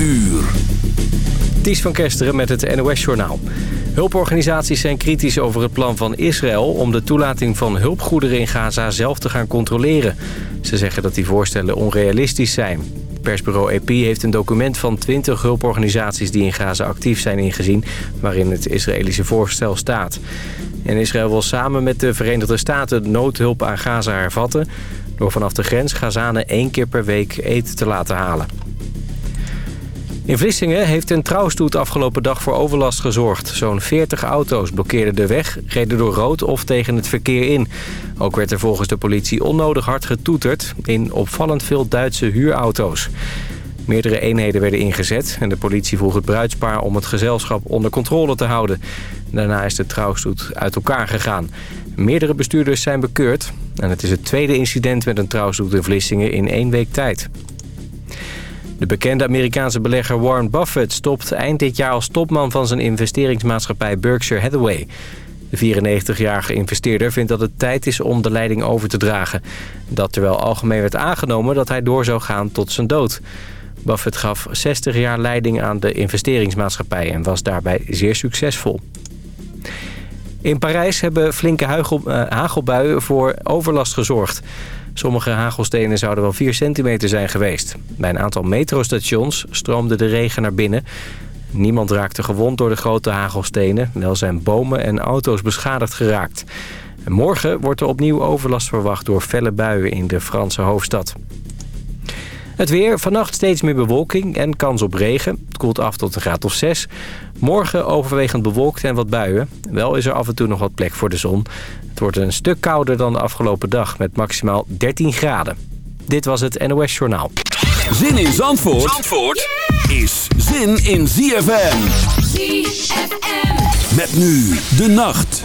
uur. Ties van Kesteren met het NOS-journaal. Hulporganisaties zijn kritisch over het plan van Israël... om de toelating van hulpgoederen in Gaza zelf te gaan controleren. Ze zeggen dat die voorstellen onrealistisch zijn. Persbureau EP heeft een document van 20 hulporganisaties... die in Gaza actief zijn ingezien... waarin het Israëlische voorstel staat. En Israël wil samen met de Verenigde Staten noodhulp aan Gaza hervatten... door vanaf de grens Gazanen één keer per week eten te laten halen. In Vlissingen heeft een trouwstoet afgelopen dag voor overlast gezorgd. Zo'n 40 auto's blokkeerden de weg, reden door rood of tegen het verkeer in. Ook werd er volgens de politie onnodig hard getoeterd in opvallend veel Duitse huurauto's. Meerdere eenheden werden ingezet en de politie vroeg het bruidspaar om het gezelschap onder controle te houden. Daarna is de trouwstoet uit elkaar gegaan. Meerdere bestuurders zijn bekeurd en het is het tweede incident met een trouwstoet in Vlissingen in één week tijd. De bekende Amerikaanse belegger Warren Buffett stopt eind dit jaar als topman van zijn investeringsmaatschappij Berkshire Hathaway. De 94-jarige investeerder vindt dat het tijd is om de leiding over te dragen. Dat terwijl algemeen werd aangenomen dat hij door zou gaan tot zijn dood. Buffett gaf 60 jaar leiding aan de investeringsmaatschappij en was daarbij zeer succesvol. In Parijs hebben flinke eh, hagelbuien voor overlast gezorgd. Sommige hagelstenen zouden wel 4 centimeter zijn geweest. Bij een aantal metrostations stroomde de regen naar binnen. Niemand raakte gewond door de grote hagelstenen. Wel zijn bomen en auto's beschadigd geraakt. morgen wordt er opnieuw overlast verwacht door felle buien in de Franse hoofdstad. Het weer, vannacht steeds meer bewolking en kans op regen. Het koelt af tot een graad of 6. Morgen overwegend bewolkt en wat buien. Wel is er af en toe nog wat plek voor de zon. Het wordt een stuk kouder dan de afgelopen dag met maximaal 13 graden. Dit was het NOS Journaal. Zin in Zandvoort, Zandvoort is zin in ZFM. ZFM. Met nu de nacht.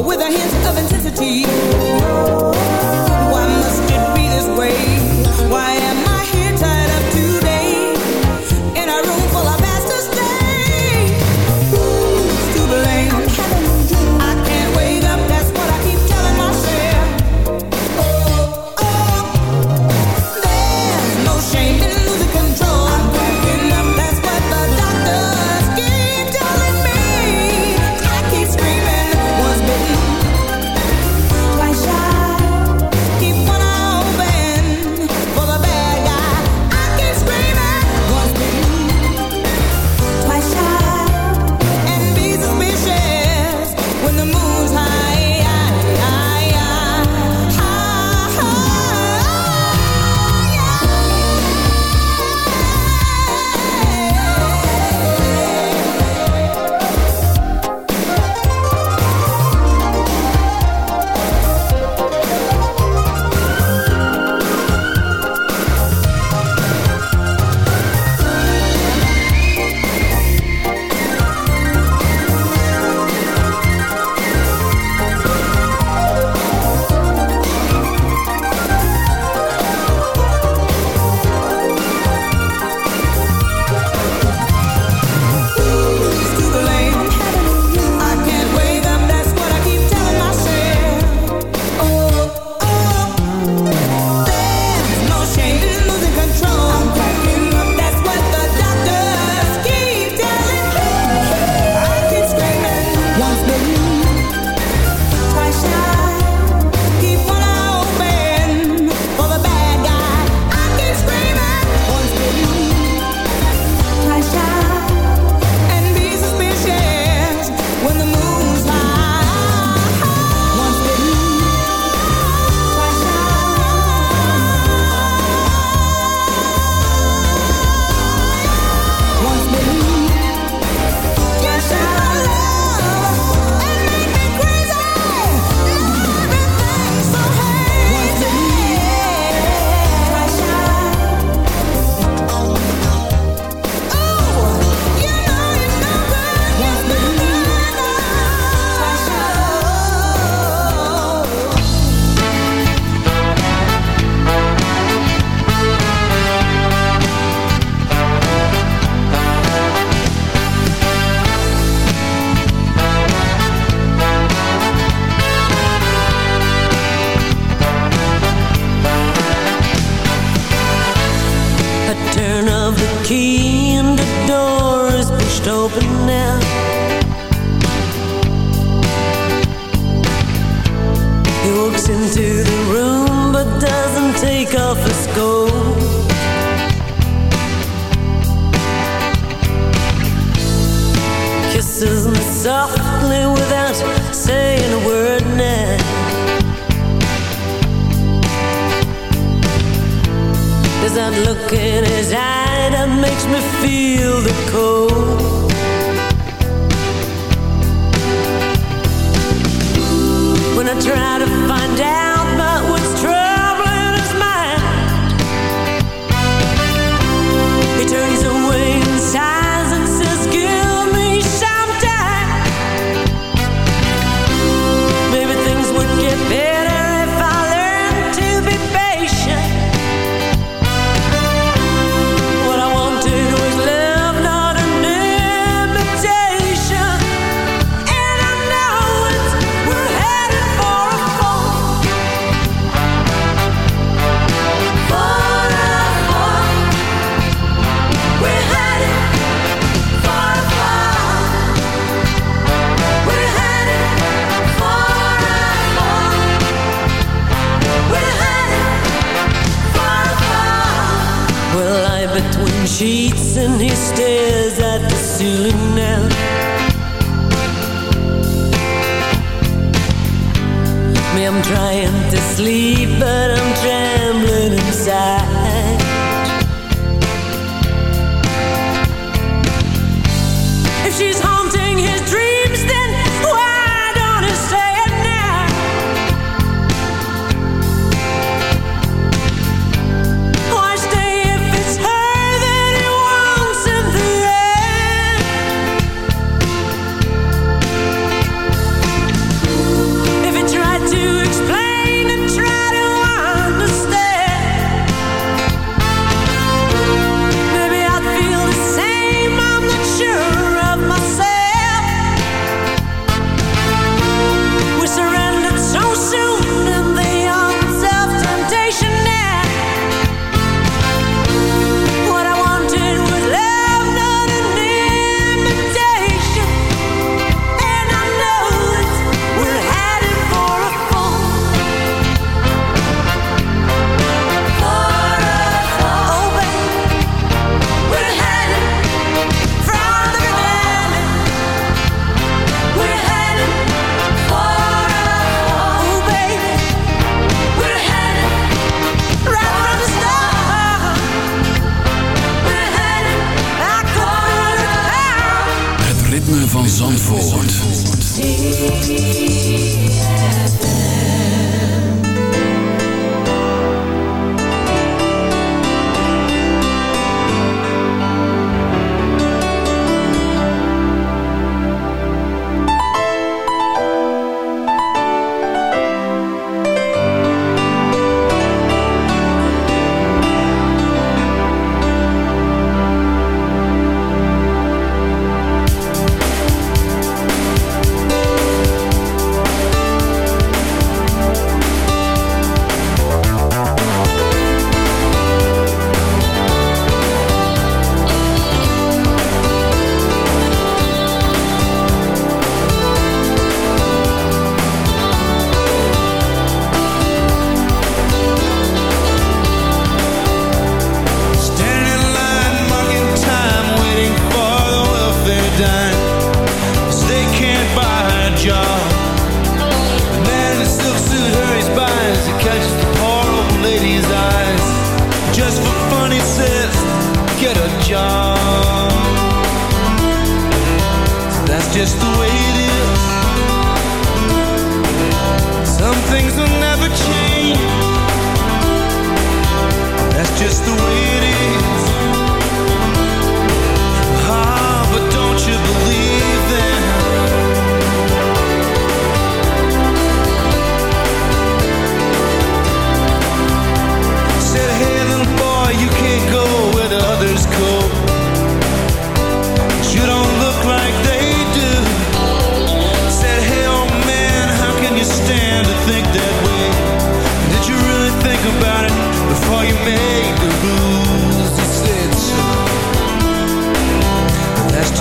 with her hands sheets and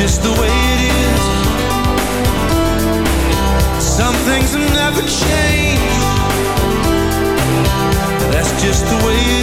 just the way it is. Some things never change That's just the way it is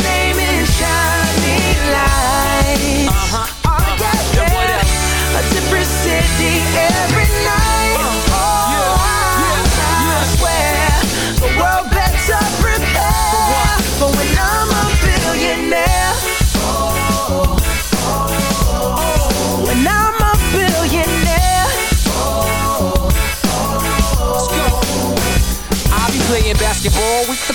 playing basketball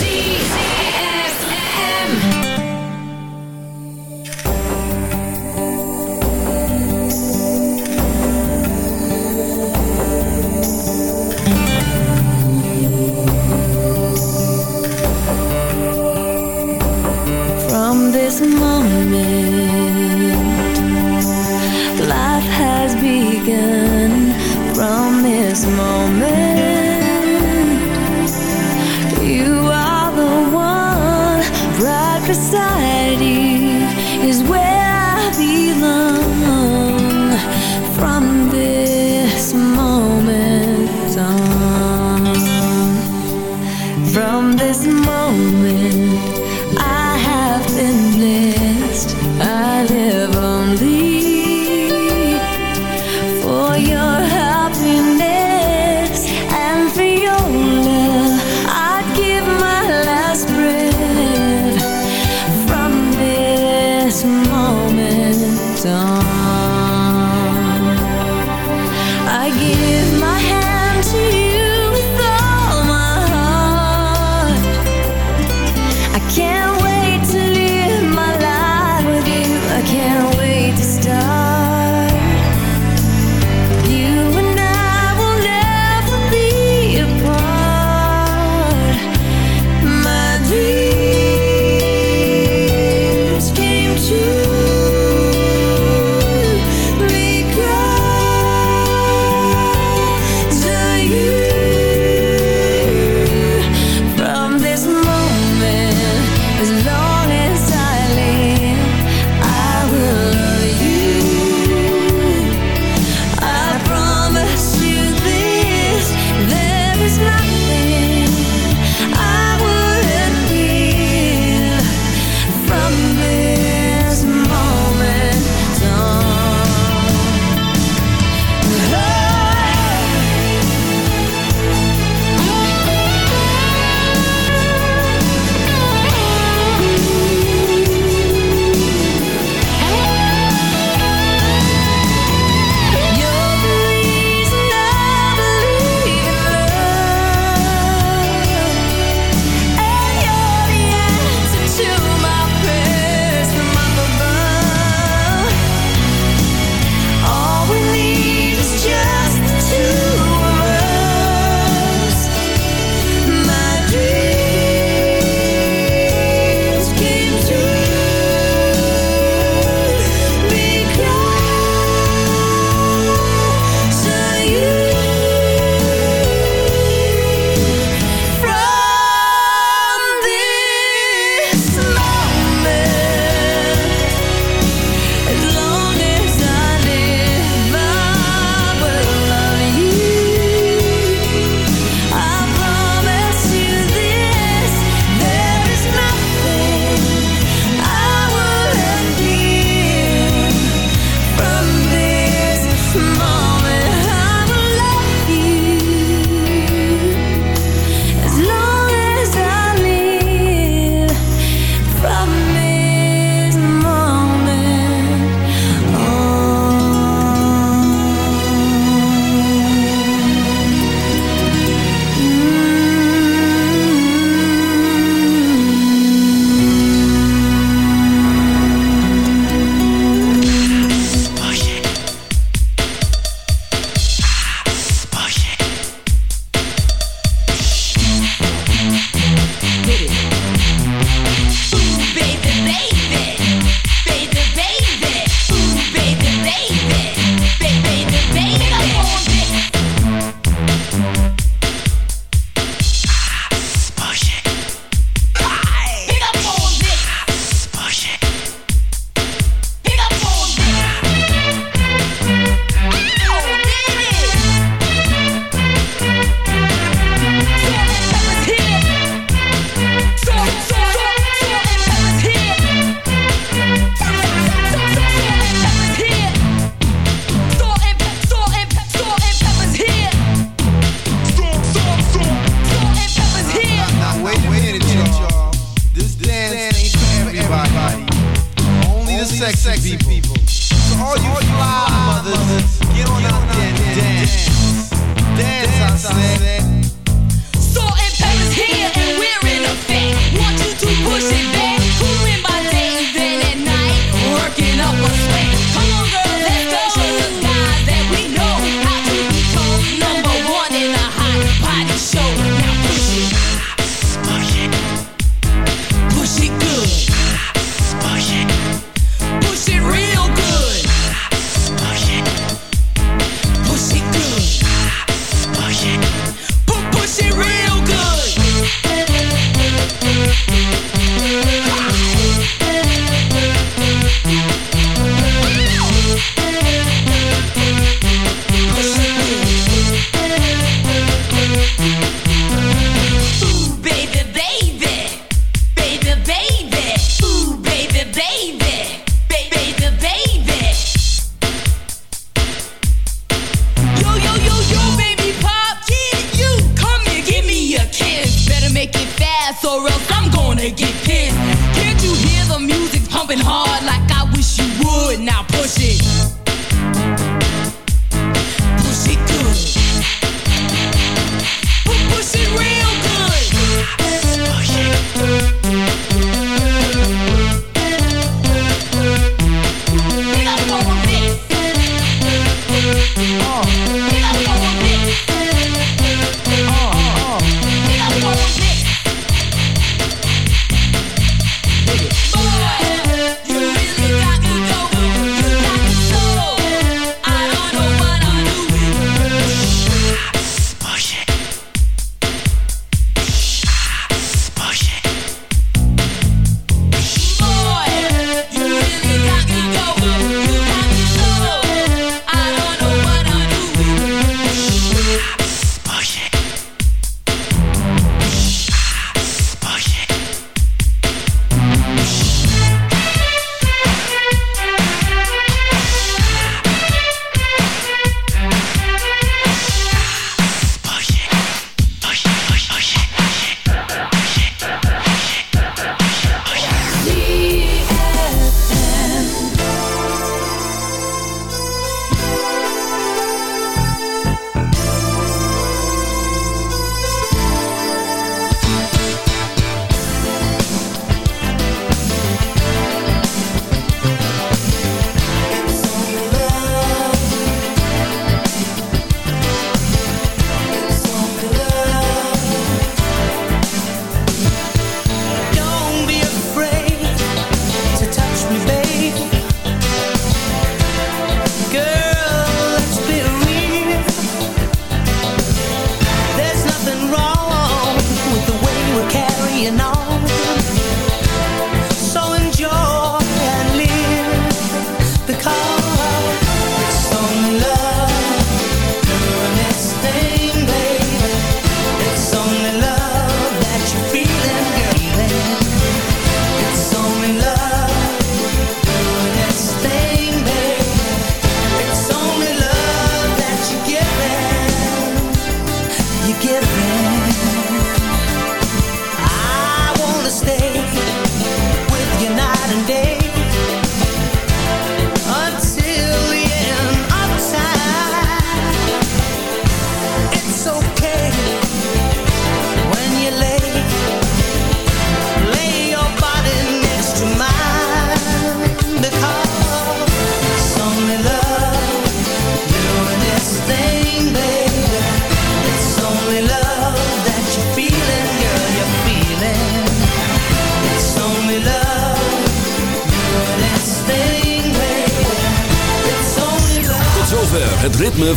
Breath